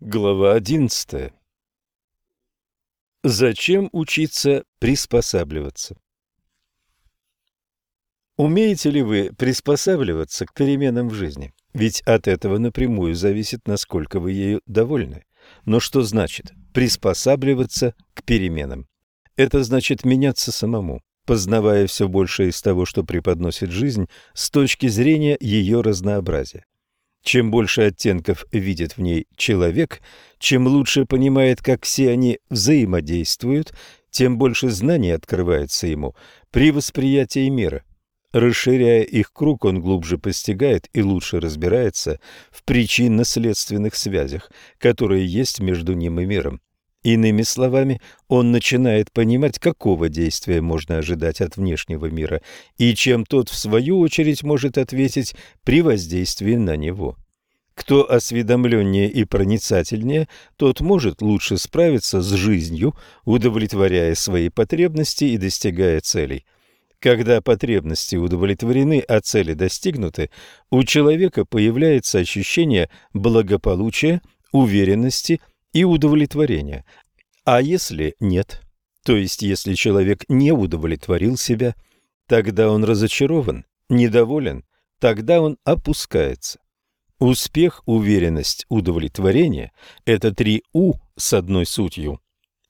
Глава 11. Зачем учиться приспосабливаться? Умеете ли вы приспосабливаться к переменам в жизни? Ведь от этого напрямую зависит, насколько вы ею довольны. Но что значит приспосабливаться к переменам? Это значит меняться самому, познавая все больше из того, что преподносит жизнь с точки зрения ее разнообразия. Чем больше оттенков видит в ней человек, чем лучше понимает, как все они взаимодействуют, тем больше знаний открывается ему при восприятии мира. Расширяя их круг, он глубже постигает и лучше разбирается в причинно-следственных связях, которые есть между ним и миром. Иными словами, он начинает понимать, какого действия можно ожидать от внешнего мира и чем тот, в свою очередь, может ответить при воздействии на него. Кто осведомленнее и проницательнее, тот может лучше справиться с жизнью, удовлетворяя свои потребности и достигая целей. Когда потребности удовлетворены, а цели достигнуты, у человека появляется ощущение благополучия, уверенности и удовлетворения. А если нет, то есть если человек не удовлетворил себя, тогда он разочарован, недоволен, тогда он опускается. Успех, уверенность, удовлетворение – это три «у» с одной сутью.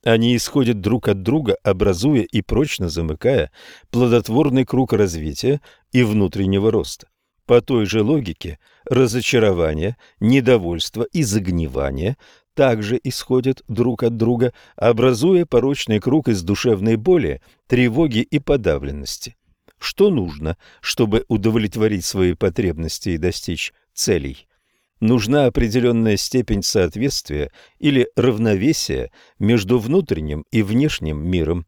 Они исходят друг от друга, образуя и прочно замыкая плодотворный круг развития и внутреннего роста. По той же логике разочарование, недовольство и загнивание также исходят друг от друга, образуя порочный круг из душевной боли, тревоги и подавленности. Что нужно, чтобы удовлетворить свои потребности и достичь целей? Нужна определенная степень соответствия или равновесия между внутренним и внешним миром.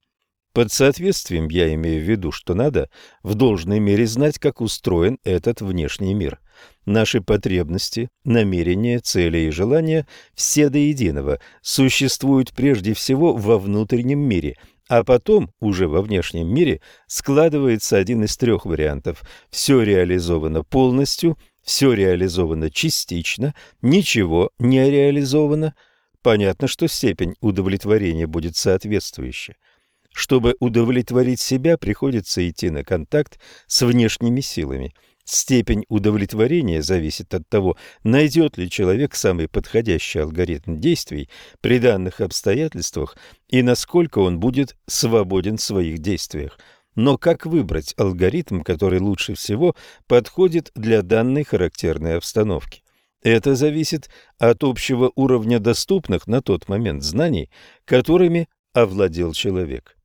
Под соответствием я имею в виду, что надо в должной мере знать, как устроен этот внешний мир. Наши потребности, намерения, цели и желания все до единого существуют прежде всего во внутреннем мире, а потом уже во внешнем мире складывается один из трех вариантов. Все реализовано полностью, все реализовано частично, ничего не реализовано. Понятно, что степень удовлетворения будет соответствующая. Чтобы удовлетворить себя, приходится идти на контакт с внешними силами. Степень удовлетворения зависит от того, найдет ли человек самый подходящий алгоритм действий при данных обстоятельствах и насколько он будет свободен в своих действиях. Но как выбрать алгоритм, который лучше всего подходит для данной характерной обстановки? Это зависит от общего уровня доступных на тот момент знаний, которыми овладел человек.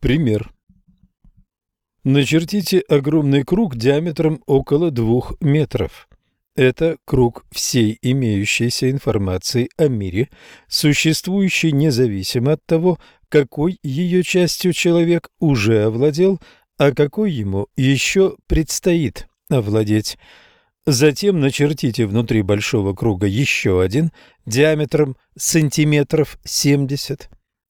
Пример. Начертите огромный круг диаметром около двух метров. Это круг всей имеющейся информации о мире, существующей независимо от того, какой ее частью человек уже овладел, а какой ему еще предстоит овладеть. Затем начертите внутри большого круга еще один диаметром сантиметров 70.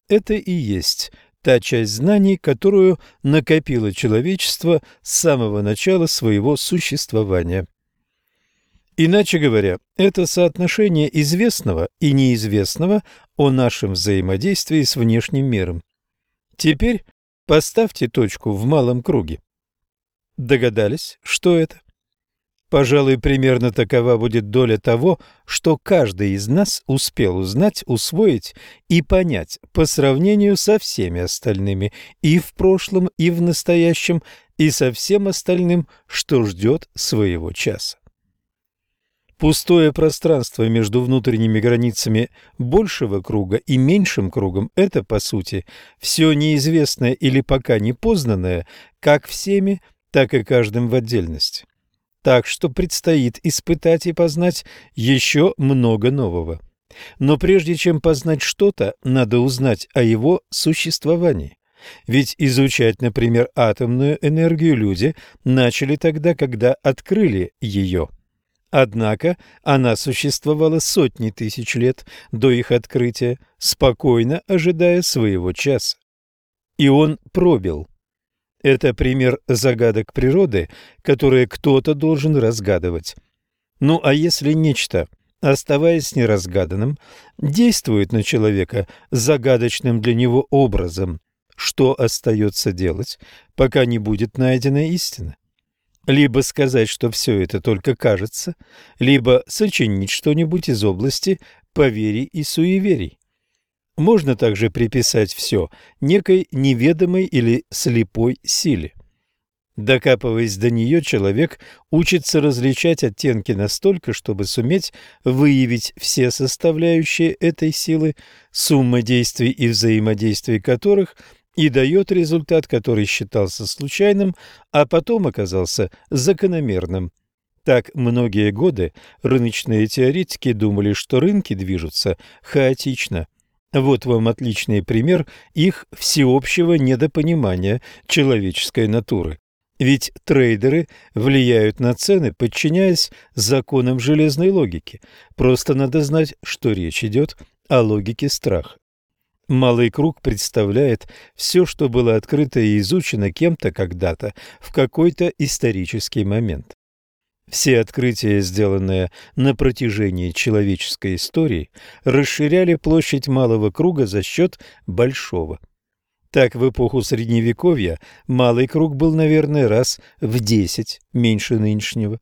Это и есть та часть знаний, которую накопило человечество с самого начала своего существования. Иначе говоря, это соотношение известного и неизвестного о нашем взаимодействии с внешним миром. Теперь поставьте точку в малом круге. Догадались, что это? Пожалуй, примерно такова будет доля того, что каждый из нас успел узнать, усвоить и понять по сравнению со всеми остальными и в прошлом, и в настоящем, и со всем остальным, что ждет своего часа. Пустое пространство между внутренними границами большего круга и меньшим кругом – это, по сути, все неизвестное или пока не познанное, как всеми, так и каждым в отдельности так что предстоит испытать и познать еще много нового. Но прежде чем познать что-то, надо узнать о его существовании. Ведь изучать, например, атомную энергию люди начали тогда, когда открыли ее. Однако она существовала сотни тысяч лет до их открытия, спокойно ожидая своего часа. И он пробил это пример загадок природы, которые кто-то должен разгадывать. Ну а если нечто оставаясь неразгаданным, действует на человека загадочным для него образом. Что остается делать, пока не будет найдена истина? Либо сказать, что все это только кажется, либо сочинить что-нибудь из области поверий и суеверий. Можно также приписать все некой неведомой или слепой силе. Докапываясь до нее, человек учится различать оттенки настолько, чтобы суметь выявить все составляющие этой силы, сумма действий и взаимодействий которых и дает результат, который считался случайным, а потом оказался закономерным. Так многие годы рыночные теоретики думали, что рынки движутся хаотично. Вот вам отличный пример их всеобщего недопонимания человеческой натуры. Ведь трейдеры влияют на цены, подчиняясь законам железной логики. Просто надо знать, что речь идет о логике страха. Малый круг представляет все, что было открыто и изучено кем-то когда-то в какой-то исторический момент. Все открытия, сделанные на протяжении человеческой истории, расширяли площадь малого круга за счет большого. Так, в эпоху Средневековья малый круг был, наверное, раз в десять меньше нынешнего.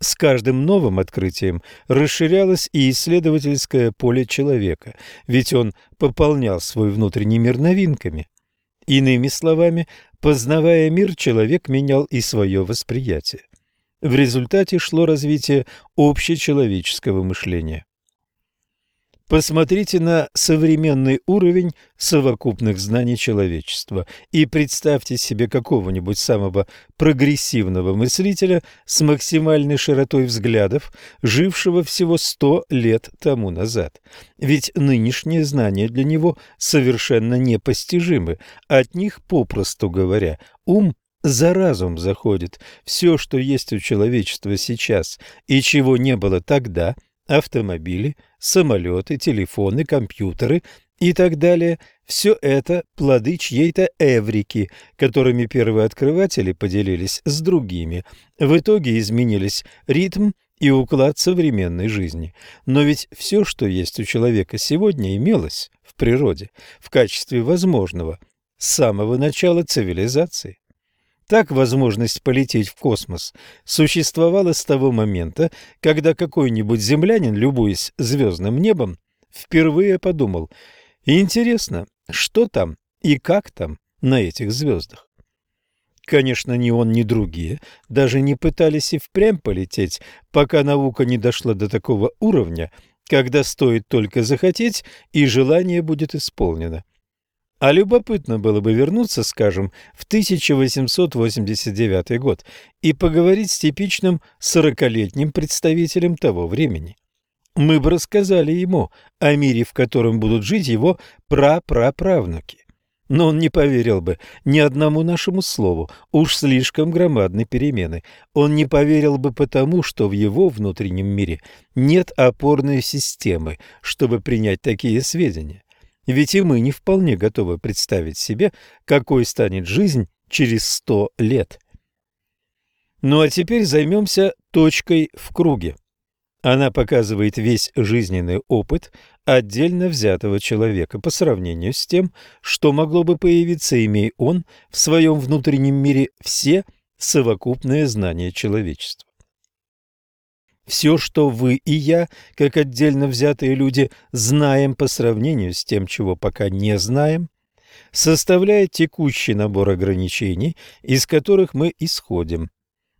С каждым новым открытием расширялось и исследовательское поле человека, ведь он пополнял свой внутренний мир новинками. Иными словами, познавая мир, человек менял и свое восприятие. В результате шло развитие общечеловеческого мышления. Посмотрите на современный уровень совокупных знаний человечества и представьте себе какого-нибудь самого прогрессивного мыслителя с максимальной широтой взглядов, жившего всего сто лет тому назад. Ведь нынешние знания для него совершенно непостижимы. От них, попросту говоря, ум за разум заходит. Все, что есть у человечества сейчас и чего не было тогда – автомобили, самолеты, телефоны, компьютеры и так далее – все это плоды чьей-то эврики, которыми первооткрыватели поделились с другими. В итоге изменились ритм и уклад современной жизни. Но ведь все, что есть у человека сегодня, имелось в природе в качестве возможного с самого начала цивилизации. Так возможность полететь в космос существовала с того момента, когда какой-нибудь землянин, любуясь звездным небом, впервые подумал «Интересно, что там и как там на этих звездах?» Конечно, ни он, ни другие даже не пытались и впрямь полететь, пока наука не дошла до такого уровня, когда стоит только захотеть, и желание будет исполнено. А любопытно было бы вернуться, скажем, в 1889 год и поговорить с типичным сорокалетним представителем того времени. Мы бы рассказали ему о мире, в котором будут жить его прапраправнуки. Но он не поверил бы ни одному нашему слову, уж слишком громадны перемены. Он не поверил бы потому, что в его внутреннем мире нет опорной системы, чтобы принять такие сведения. Ведь и мы не вполне готовы представить себе, какой станет жизнь через сто лет. Ну а теперь займемся точкой в круге. Она показывает весь жизненный опыт отдельно взятого человека по сравнению с тем, что могло бы появиться, имея он в своем внутреннем мире все совокупные знания человечества. Все, что вы и я, как отдельно взятые люди, знаем по сравнению с тем, чего пока не знаем, составляет текущий набор ограничений, из которых мы исходим.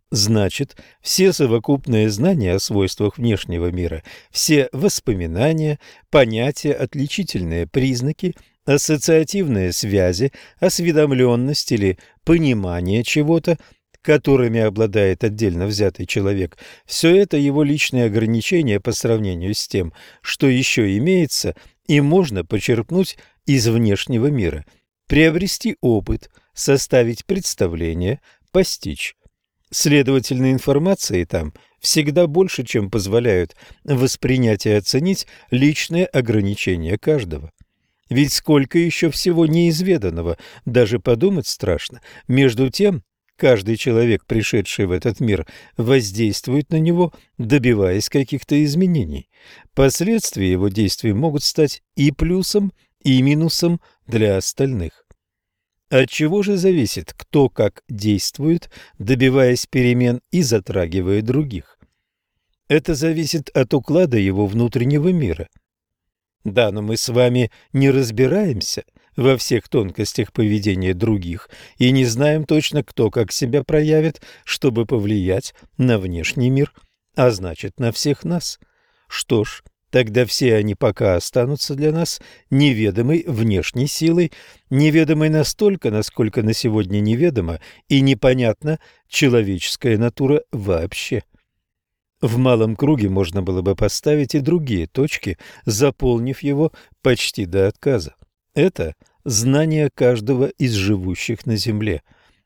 Значит, все совокупные знания о свойствах внешнего мира, все воспоминания, понятия, отличительные признаки, ассоциативные связи, осведомленность или понимание чего-то – которыми обладает отдельно взятый человек, все это его личные ограничения по сравнению с тем, что еще имеется и можно почерпнуть из внешнего мира, приобрести опыт, составить представление, постичь. Следовательно, информации там всегда больше, чем позволяют воспринять и оценить личные ограничения каждого. Ведь сколько еще всего неизведанного, даже подумать страшно. Между тем, Каждый человек, пришедший в этот мир, воздействует на него, добиваясь каких-то изменений. Последствия его действий могут стать и плюсом, и минусом для остальных. От чего же зависит, кто как действует, добиваясь перемен и затрагивая других? Это зависит от уклада его внутреннего мира. Да, но мы с вами не разбираемся – во всех тонкостях поведения других и не знаем точно, кто как себя проявит, чтобы повлиять на внешний мир, а значит, на всех нас. Что ж, тогда все они пока останутся для нас неведомой внешней силой, неведомой настолько, насколько на сегодня неведома и непонятна человеческая натура вообще. В малом круге можно было бы поставить и другие точки, заполнив его почти до отказа. Это знание каждого из живущих на Земле.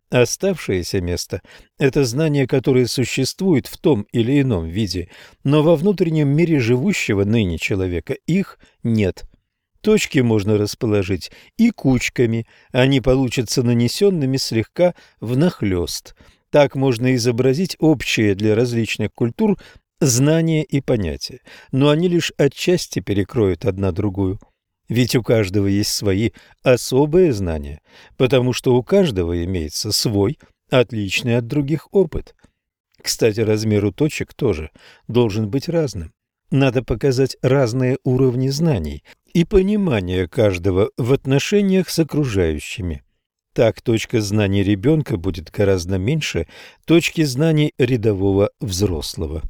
Оставшееся место – это знание, которое существует в том или ином виде, но во внутреннем мире живущего ныне человека их нет. Точки можно расположить и кучками, они получатся нанесенными слегка внахлёст. Так можно изобразить общее для различных культур знания и понятия, но они лишь отчасти перекроют одна другую. Ведь у каждого есть свои особые знания, потому что у каждого имеется свой, отличный от других опыт. Кстати, размер точек тоже должен быть разным. Надо показать разные уровни знаний и понимания каждого в отношениях с окружающими. Так точка знаний ребенка будет гораздо меньше точки знаний рядового взрослого.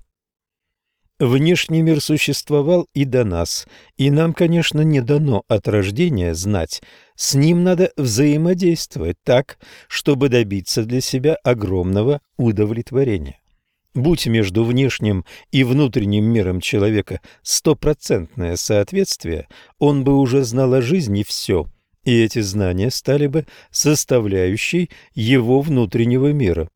Внешний мир существовал и до нас, и нам, конечно, не дано от рождения знать. С ним надо взаимодействовать так, чтобы добиться для себя огромного удовлетворения. Будь между внешним и внутренним миром человека стопроцентное соответствие, он бы уже знал о жизни все, и эти знания стали бы составляющей его внутреннего мира.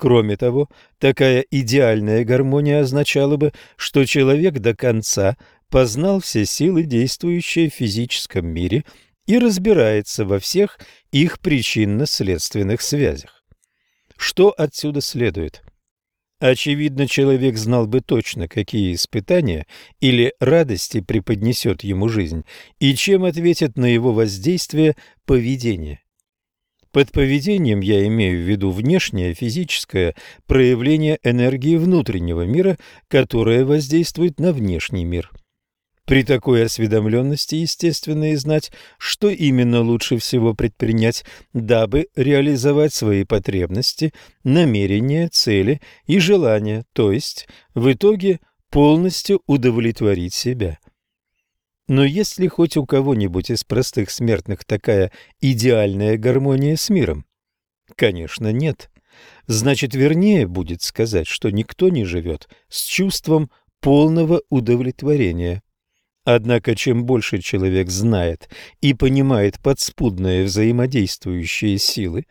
Кроме того, такая идеальная гармония означала бы, что человек до конца познал все силы, действующие в физическом мире, и разбирается во всех их причинно-следственных связях. Что отсюда следует? Очевидно, человек знал бы точно, какие испытания или радости преподнесет ему жизнь, и чем ответит на его воздействие поведение. Под поведением я имею в виду внешнее физическое проявление энергии внутреннего мира, которое воздействует на внешний мир. При такой осведомленности естественно и знать, что именно лучше всего предпринять, дабы реализовать свои потребности, намерения, цели и желания, то есть в итоге полностью удовлетворить себя. Но есть ли хоть у кого-нибудь из простых смертных такая идеальная гармония с миром? Конечно, нет. Значит, вернее будет сказать, что никто не живет с чувством полного удовлетворения. Однако, чем больше человек знает и понимает подспудные взаимодействующие силы,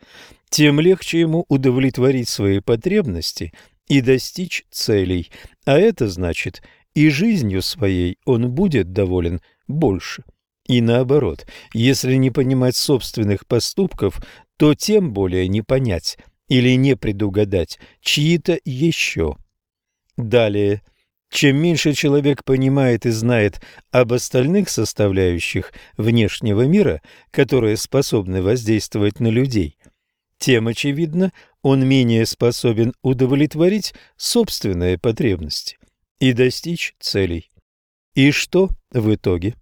тем легче ему удовлетворить свои потребности и достичь целей, а это значит – и жизнью своей он будет доволен больше. И наоборот, если не понимать собственных поступков, то тем более не понять или не предугадать чьи-то еще. Далее, чем меньше человек понимает и знает об остальных составляющих внешнего мира, которые способны воздействовать на людей, тем, очевидно, он менее способен удовлетворить собственные потребности и достичь целей. И что в итоге?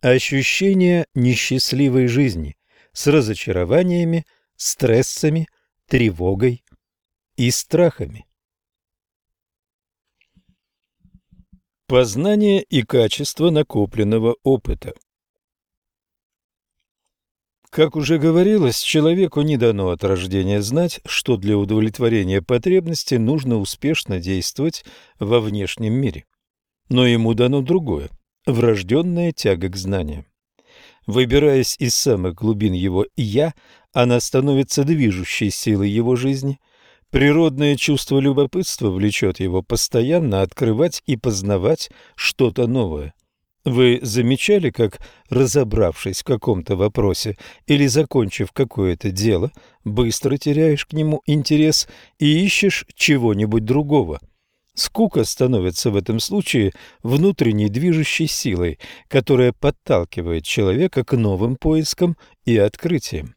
Ощущение несчастливой жизни с разочарованиями, стрессами, тревогой и страхами. Познание и качество накопленного опыта как уже говорилось, человеку не дано от рождения знать, что для удовлетворения потребностей нужно успешно действовать во внешнем мире. Но ему дано другое – врожденная тяга к знаниям. Выбираясь из самых глубин его «я», она становится движущей силой его жизни. Природное чувство любопытства влечет его постоянно открывать и познавать что-то новое. Вы замечали, как, разобравшись в каком-то вопросе или закончив какое-то дело, быстро теряешь к нему интерес и ищешь чего-нибудь другого? Скука становится в этом случае внутренней движущей силой, которая подталкивает человека к новым поискам и открытиям.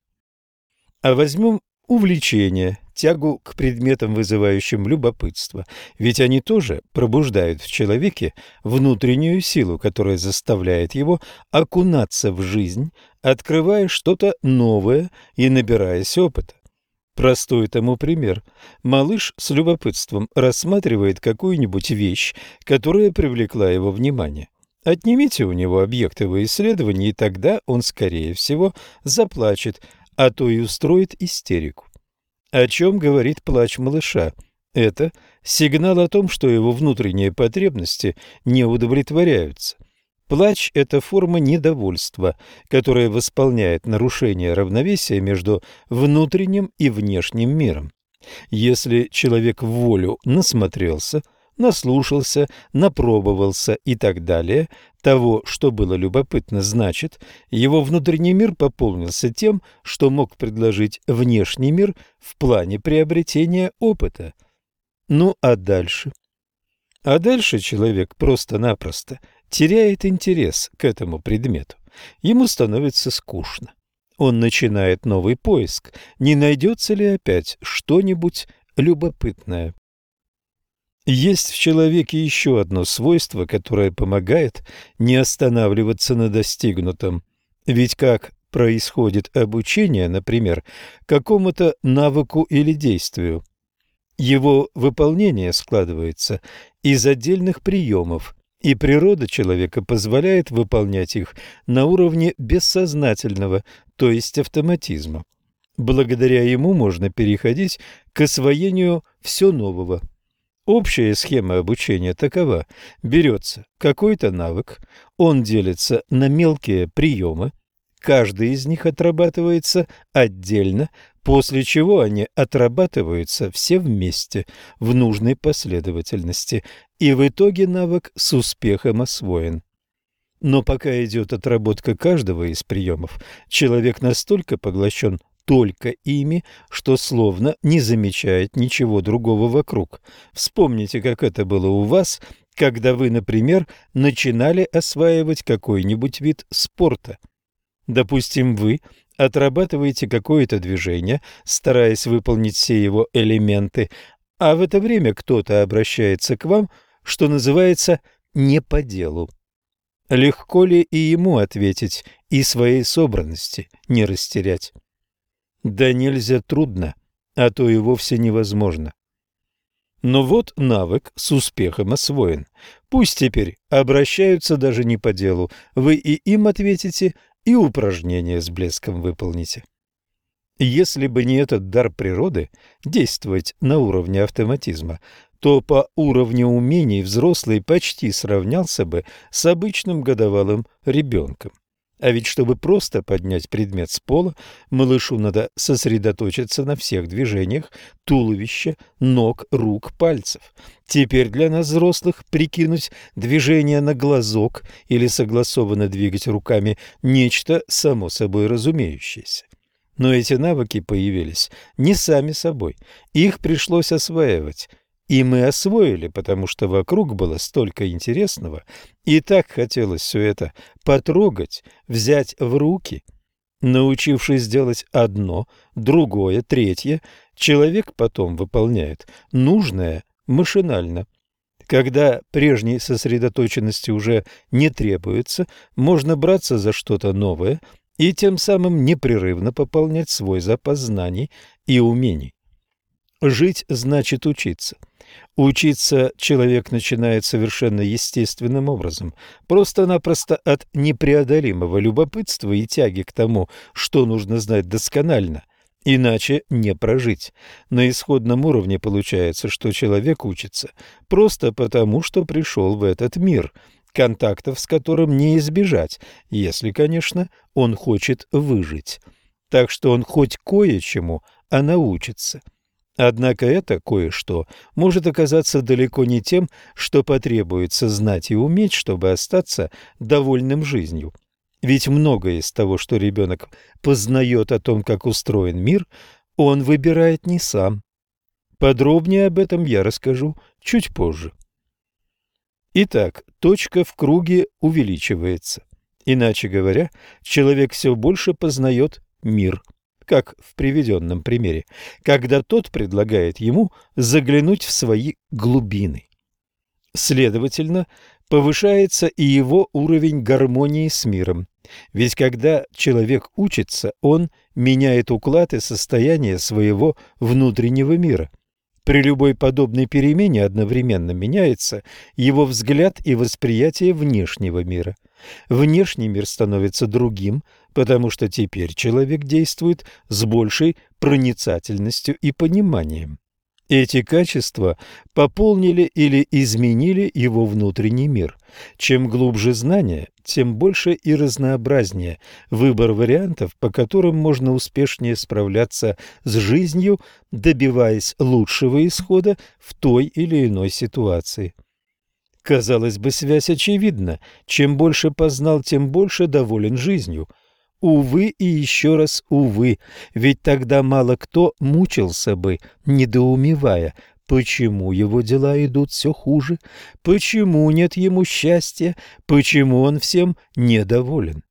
А возьмем увлечение, тягу к предметам, вызывающим любопытство, ведь они тоже пробуждают в человеке внутреннюю силу, которая заставляет его окунаться в жизнь, открывая что-то новое и набираясь опыта. Простой тому пример. Малыш с любопытством рассматривает какую-нибудь вещь, которая привлекла его внимание. Отнимите у него объект его исследований, и тогда он, скорее всего, заплачет, а то и устроит истерику. О чем говорит плач малыша? Это сигнал о том, что его внутренние потребности не удовлетворяются. Плач – это форма недовольства, которая восполняет нарушение равновесия между внутренним и внешним миром. Если человек в волю насмотрелся – наслушался, напробовался и так далее, того, что было любопытно, значит, его внутренний мир пополнился тем, что мог предложить внешний мир в плане приобретения опыта. Ну а дальше? А дальше человек просто-напросто теряет интерес к этому предмету. Ему становится скучно. Он начинает новый поиск, не найдется ли опять что-нибудь любопытное. Есть в человеке еще одно свойство, которое помогает не останавливаться на достигнутом. Ведь как происходит обучение, например, какому-то навыку или действию? Его выполнение складывается из отдельных приемов, и природа человека позволяет выполнять их на уровне бессознательного, то есть автоматизма. Благодаря ему можно переходить к освоению все нового. Общая схема обучения такова. Берется какой-то навык, он делится на мелкие приемы, каждый из них отрабатывается отдельно, после чего они отрабатываются все вместе в нужной последовательности, и в итоге навык с успехом освоен. Но пока идет отработка каждого из приемов, человек настолько поглощен только ими, что словно не замечает ничего другого вокруг. Вспомните, как это было у вас, когда вы, например, начинали осваивать какой-нибудь вид спорта. Допустим, вы отрабатываете какое-то движение, стараясь выполнить все его элементы, а в это время кто-то обращается к вам, что называется «не по делу». Легко ли и ему ответить, и своей собранности не растерять? Да нельзя трудно, а то и вовсе невозможно. Но вот навык с успехом освоен. Пусть теперь обращаются даже не по делу, вы и им ответите, и упражнение с блеском выполните. Если бы не этот дар природы действовать на уровне автоматизма, то по уровню умений взрослый почти сравнялся бы с обычным годовалым ребенком. А ведь чтобы просто поднять предмет с пола, малышу надо сосредоточиться на всех движениях туловища, ног, рук, пальцев. Теперь для нас, взрослых, прикинуть движение на глазок или согласованно двигать руками – нечто само собой разумеющееся. Но эти навыки появились не сами собой, их пришлось осваивать – и мы освоили, потому что вокруг было столько интересного, и так хотелось все это потрогать, взять в руки. Научившись делать одно, другое, третье, человек потом выполняет нужное машинально. Когда прежней сосредоточенности уже не требуется, можно браться за что-то новое и тем самым непрерывно пополнять свой запас знаний и умений. Жить значит учиться – Учиться человек начинает совершенно естественным образом, просто-напросто от непреодолимого любопытства и тяги к тому, что нужно знать досконально, иначе не прожить. На исходном уровне получается, что человек учится просто потому, что пришел в этот мир, контактов с которым не избежать, если, конечно, он хочет выжить. Так что он хоть кое-чему, а научится – Однако это кое-что может оказаться далеко не тем, что потребуется знать и уметь, чтобы остаться довольным жизнью. Ведь многое из того, что ребенок познает о том, как устроен мир, он выбирает не сам. Подробнее об этом я расскажу чуть позже. Итак, точка в круге увеличивается. Иначе говоря, человек все больше познает мир, как в приведенном примере, когда тот предлагает ему заглянуть в свои глубины. Следовательно, повышается и его уровень гармонии с миром. Ведь когда человек учится, он меняет уклад и состояние своего внутреннего мира. При любой подобной перемене одновременно меняется его взгляд и восприятие внешнего мира. Внешний мир становится другим, потому что теперь человек действует с большей проницательностью и пониманием. Эти качества пополнили или изменили его внутренний мир. Чем глубже знание, тем больше и разнообразнее выбор вариантов, по которым можно успешнее справляться с жизнью, добиваясь лучшего исхода в той или иной ситуации. Казалось бы, связь очевидна. Чем больше познал, тем больше доволен жизнью – Увы и еще раз увы, ведь тогда мало кто мучился бы, недоумевая, почему его дела идут все хуже, почему нет ему счастья, почему он всем недоволен.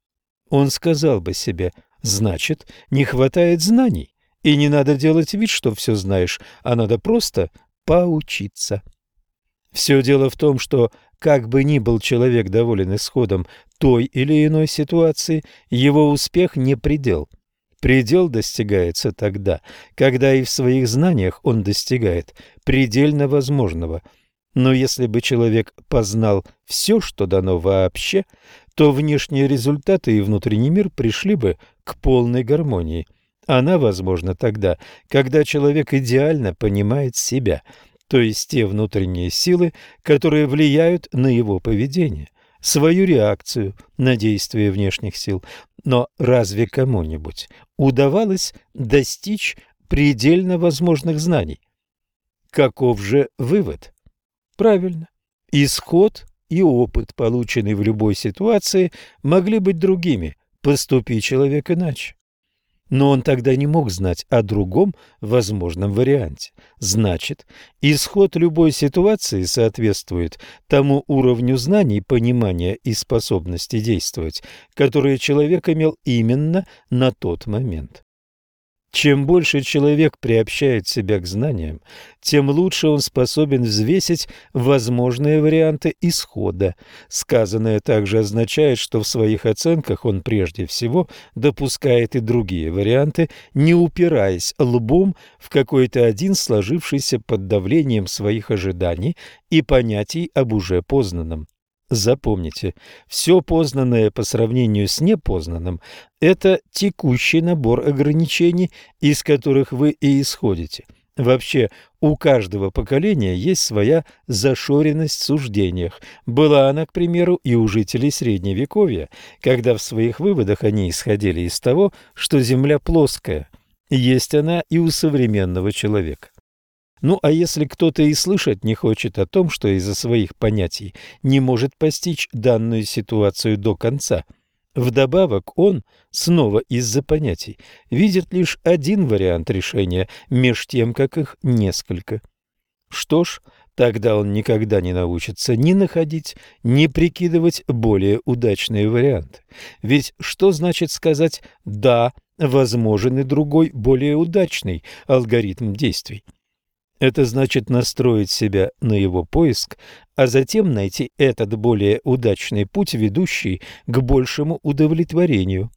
Он сказал бы себе, значит, не хватает знаний, и не надо делать вид, что все знаешь, а надо просто поучиться. Все дело в том, что как бы ни был человек доволен исходом той или иной ситуации, его успех не предел. Предел достигается тогда, когда и в своих знаниях он достигает предельно возможного. Но если бы человек познал все, что дано вообще, то внешние результаты и внутренний мир пришли бы к полной гармонии. Она возможна тогда, когда человек идеально понимает себя – то есть те внутренние силы, которые влияют на его поведение, свою реакцию на действия внешних сил. Но разве кому-нибудь удавалось достичь предельно возможных знаний? Каков же вывод? Правильно. Исход и опыт, полученный в любой ситуации, могли быть другими, поступи человек иначе. Но он тогда не мог знать о другом возможном варианте. Значит, исход любой ситуации соответствует тому уровню знаний, понимания и способности действовать, которые человек имел именно на тот момент. Чем больше человек приобщает себя к знаниям, тем лучше он способен взвесить возможные варианты исхода. Сказанное также означает, что в своих оценках он прежде всего допускает и другие варианты, не упираясь лбом в какой-то один сложившийся под давлением своих ожиданий и понятий об уже познанном. Запомните, все познанное по сравнению с непознанным – это текущий набор ограничений, из которых вы и исходите. Вообще, у каждого поколения есть своя зашоренность в суждениях. Была она, к примеру, и у жителей Средневековья, когда в своих выводах они исходили из того, что Земля плоская. Есть она и у современного человека. Ну а если кто-то и слышать не хочет о том, что из-за своих понятий не может постичь данную ситуацию до конца, вдобавок он, снова из-за понятий, видит лишь один вариант решения, меж тем, как их несколько. Что ж, тогда он никогда не научится ни находить, ни прикидывать более удачные варианты. Ведь что значит сказать «да», возможен и другой, более удачный алгоритм действий? Это значит настроить себя на его поиск, а затем найти этот более удачный путь, ведущий к большему удовлетворению.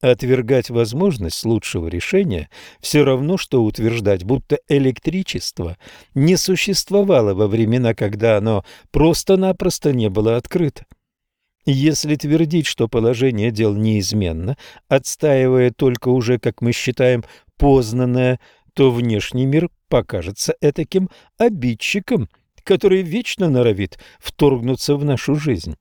Отвергать возможность лучшего решения все равно, что утверждать, будто электричество не существовало во времена, когда оно просто-напросто не было открыто. Если твердить, что положение дел неизменно, отстаивая только уже, как мы считаем, познанное, то внешний мир покажется этаким обидчиком, который вечно норовит вторгнуться в нашу жизнь.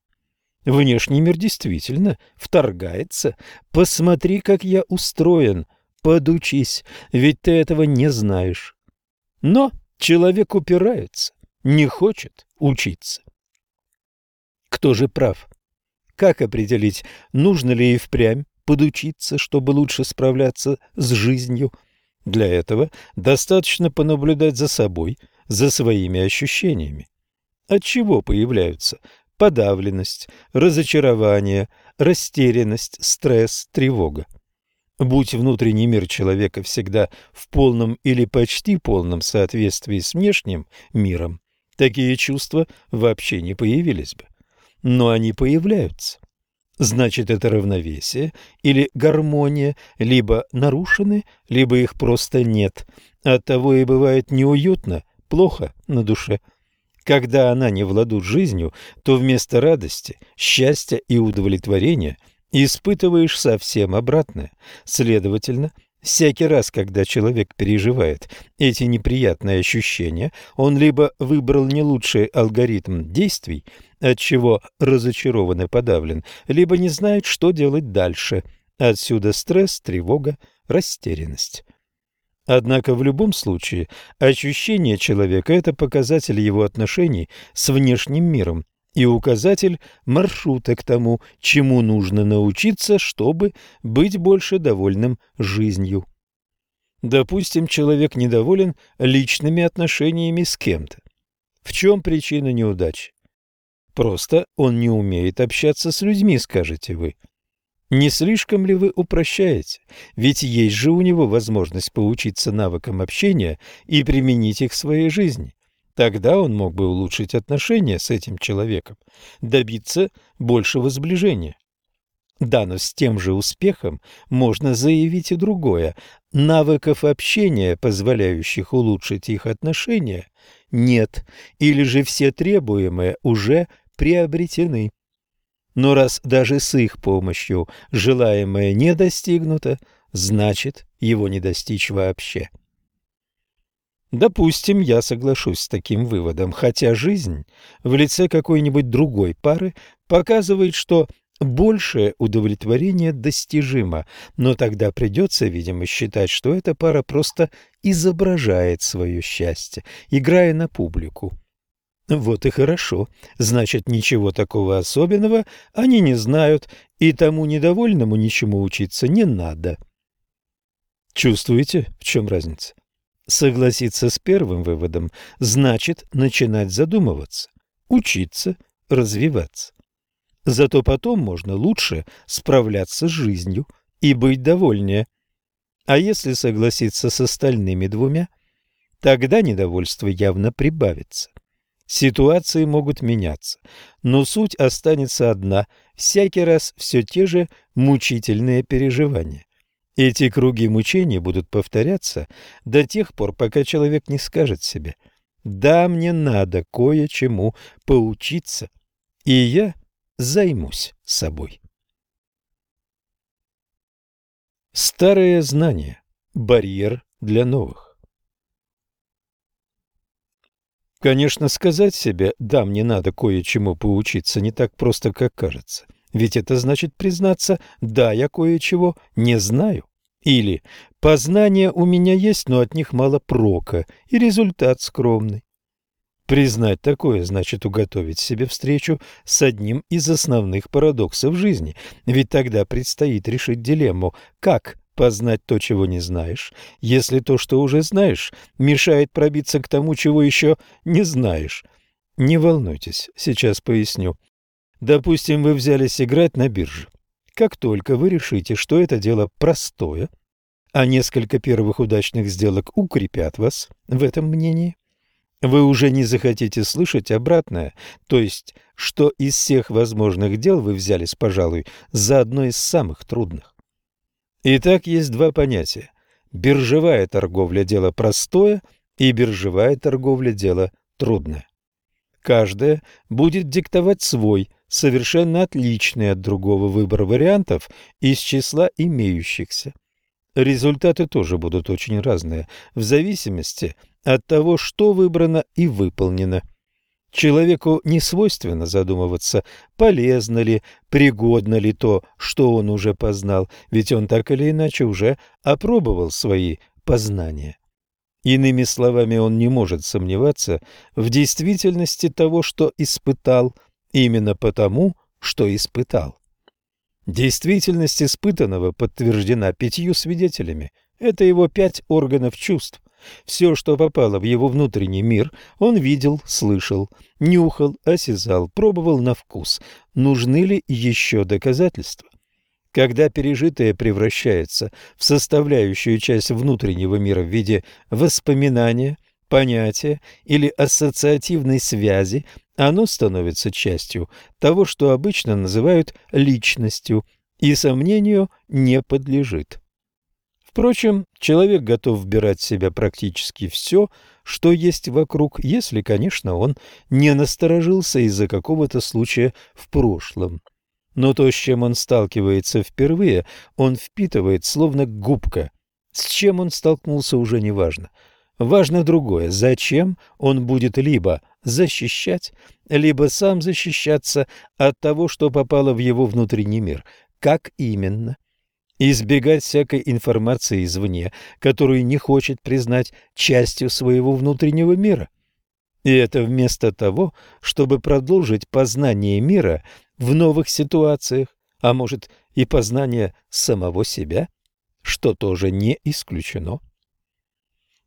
Внешний мир действительно вторгается. Посмотри, как я устроен. Подучись, ведь ты этого не знаешь. Но человек упирается, не хочет учиться. Кто же прав? Как определить, нужно ли и впрямь подучиться, чтобы лучше справляться с жизнью? Для этого достаточно понаблюдать за собой, за своими ощущениями. От чего появляются подавленность, разочарование, растерянность, стресс, тревога? Будь внутренний мир человека всегда в полном или почти полном соответствии с внешним миром, такие чувства вообще не появились бы. Но они появляются. Значит, это равновесие или гармония либо нарушены, либо их просто нет. Оттого и бывает неуютно, плохо на душе. Когда она не в ладу с жизнью, то вместо радости, счастья и удовлетворения – испытываешь совсем обратное. Следовательно, всякий раз, когда человек переживает эти неприятные ощущения, он либо выбрал не лучший алгоритм действий, от чего разочарован и подавлен, либо не знает, что делать дальше. Отсюда стресс, тревога, растерянность. Однако в любом случае ощущение человека – это показатель его отношений с внешним миром, и указатель маршрута к тому, чему нужно научиться, чтобы быть больше довольным жизнью. Допустим, человек недоволен личными отношениями с кем-то. В чем причина неудачи? Просто он не умеет общаться с людьми, скажете вы. Не слишком ли вы упрощаете? Ведь есть же у него возможность поучиться навыкам общения и применить их в своей жизни. Тогда он мог бы улучшить отношения с этим человеком, добиться большего сближения. Да, но с тем же успехом можно заявить и другое. Навыков общения, позволяющих улучшить их отношения, нет, или же все требуемые уже приобретены. Но раз даже с их помощью желаемое не достигнуто, значит, его не достичь вообще. Допустим, я соглашусь с таким выводом, хотя жизнь в лице какой-нибудь другой пары показывает, что большее удовлетворение достижимо, но тогда придется, видимо, считать, что эта пара просто изображает свое счастье, играя на публику. Вот и хорошо, значит, ничего такого особенного они не знают, и тому недовольному ничему учиться не надо. Чувствуете, в чем разница? Согласиться с первым выводом значит начинать задумываться, учиться, развиваться. Зато потом можно лучше справляться с жизнью и быть довольнее. А если согласиться с остальными двумя, тогда недовольство явно прибавится. Ситуации могут меняться, но суть останется одна – всякий раз все те же мучительные переживания. Эти круги мучений будут повторяться до тех пор, пока человек не скажет себе «Да, мне надо кое-чему поучиться, и я займусь собой». Старые знания. Барьер для новых. Конечно, сказать себе «да, мне надо кое-чему поучиться» не так просто, как кажется. Ведь это значит признаться «да, я кое-чего не знаю». Или «познания у меня есть, но от них мало прока, и результат скромный». Признать такое значит уготовить себе встречу с одним из основных парадоксов жизни, ведь тогда предстоит решить дилемму «как познать то, чего не знаешь, если то, что уже знаешь, мешает пробиться к тому, чего еще не знаешь». Не волнуйтесь, сейчас поясню. Допустим, вы взялись играть на бирже. Как только вы решите, что это дело простое, а несколько первых удачных сделок укрепят вас в этом мнении, вы уже не захотите слышать обратное, то есть, что из всех возможных дел вы взялись, пожалуй, за одно из самых трудных. Итак, есть два понятия. Биржевая торговля – дело простое, и биржевая торговля – дело трудное. Каждая будет диктовать свой, совершенно отличный от другого выбор вариантов из числа имеющихся. Результаты тоже будут очень разные, в зависимости от того, что выбрано и выполнено. Человеку не свойственно задумываться, полезно ли, пригодно ли то, что он уже познал, ведь он так или иначе уже опробовал свои познания. Иными словами, он не может сомневаться в действительности того, что испытал, именно потому, что испытал. Действительность испытанного подтверждена пятью свидетелями. Это его пять органов чувств. Все, что попало в его внутренний мир, он видел, слышал, нюхал, осязал, пробовал на вкус. Нужны ли еще доказательства? Когда пережитое превращается в составляющую часть внутреннего мира в виде воспоминания, понятия или ассоциативной связи, оно становится частью того, что обычно называют личностью, и сомнению не подлежит. Впрочем, человек готов вбирать в себя практически все, что есть вокруг, если, конечно, он не насторожился из-за какого-то случая в прошлом. Но то, с чем он сталкивается впервые, он впитывает словно губка. С чем он столкнулся, уже не важно. Важно другое, зачем он будет либо защищать, либо сам защищаться от того, что попало в его внутренний мир. Как именно? Избегать всякой информации извне, которую не хочет признать частью своего внутреннего мира. И это вместо того, чтобы продолжить познание мира в новых ситуациях, а может и познание самого себя, что тоже не исключено.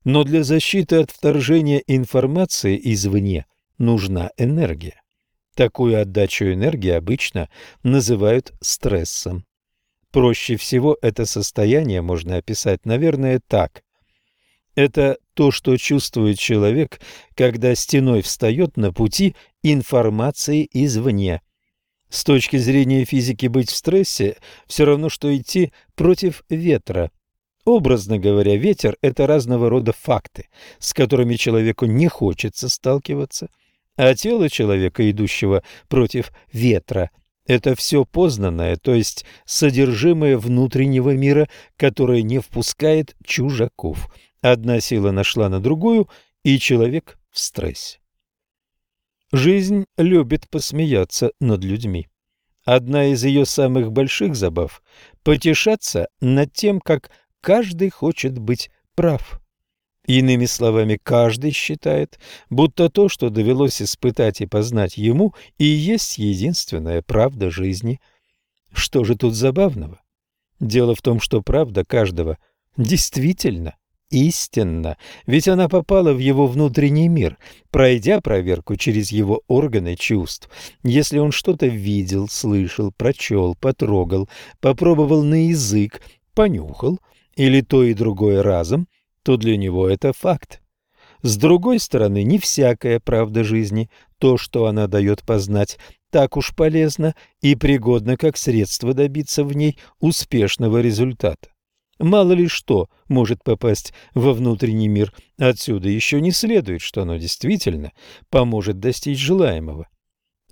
Но для защиты от вторжения информации извне нужна энергия. Такую отдачу энергии обычно называют стрессом. Проще всего это состояние можно описать, наверное, так. Это то, что чувствует человек, когда стеной встает на пути информации извне – с точки зрения физики быть в стрессе все равно, что идти против ветра. Образно говоря, ветер – это разного рода факты, с которыми человеку не хочется сталкиваться, а тело человека, идущего против ветра – это все познанное, то есть содержимое внутреннего мира, которое не впускает чужаков. Одна сила нашла на другую, и человек в стрессе. Жизнь любит посмеяться над людьми. Одна из ее самых больших забав – потешаться над тем, как каждый хочет быть прав. Иными словами, каждый считает, будто то, что довелось испытать и познать ему, и есть единственная правда жизни. Что же тут забавного? Дело в том, что правда каждого действительно истинна, ведь она попала в его внутренний мир, пройдя проверку через его органы чувств. Если он что-то видел, слышал, прочел, потрогал, попробовал на язык, понюхал, или то и другое разом, то для него это факт. С другой стороны, не всякая правда жизни, то, что она дает познать, так уж полезно и пригодно как средство добиться в ней успешного результата. Мало ли что может попасть во внутренний мир. Отсюда еще не следует, что оно действительно поможет достичь желаемого.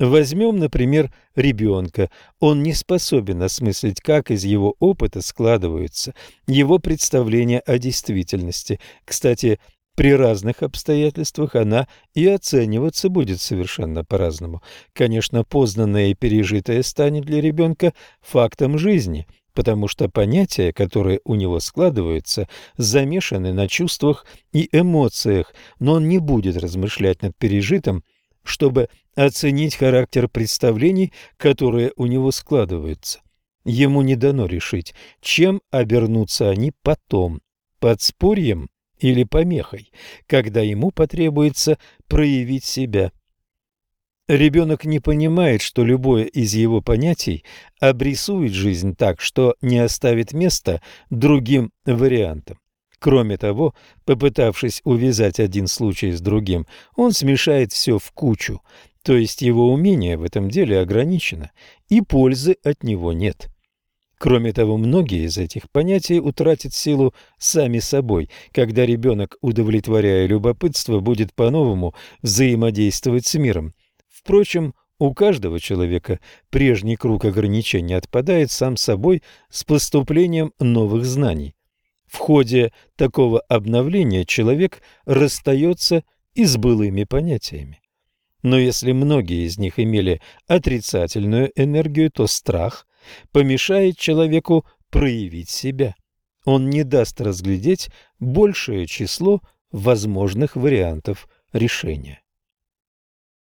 Возьмем, например, ребенка. Он не способен осмыслить, как из его опыта складываются его представления о действительности. Кстати, при разных обстоятельствах она и оцениваться будет совершенно по-разному. Конечно, познанное и пережитое станет для ребенка фактом жизни – потому что понятия, которые у него складываются, замешаны на чувствах и эмоциях, но он не будет размышлять над пережитым, чтобы оценить характер представлений, которые у него складываются. Ему не дано решить, чем обернутся они потом – подспорьем или помехой, когда ему потребуется проявить себя – Ребенок не понимает, что любое из его понятий обрисует жизнь так, что не оставит места другим вариантам. Кроме того, попытавшись увязать один случай с другим, он смешает все в кучу, то есть его умение в этом деле ограничено, и пользы от него нет. Кроме того, многие из этих понятий утратят силу сами собой, когда ребенок, удовлетворяя любопытство, будет по-новому взаимодействовать с миром, Впрочем, у каждого человека прежний круг ограничений отпадает сам собой с поступлением новых знаний. В ходе такого обновления человек расстается и с былыми понятиями. Но если многие из них имели отрицательную энергию, то страх помешает человеку проявить себя. Он не даст разглядеть большее число возможных вариантов решения.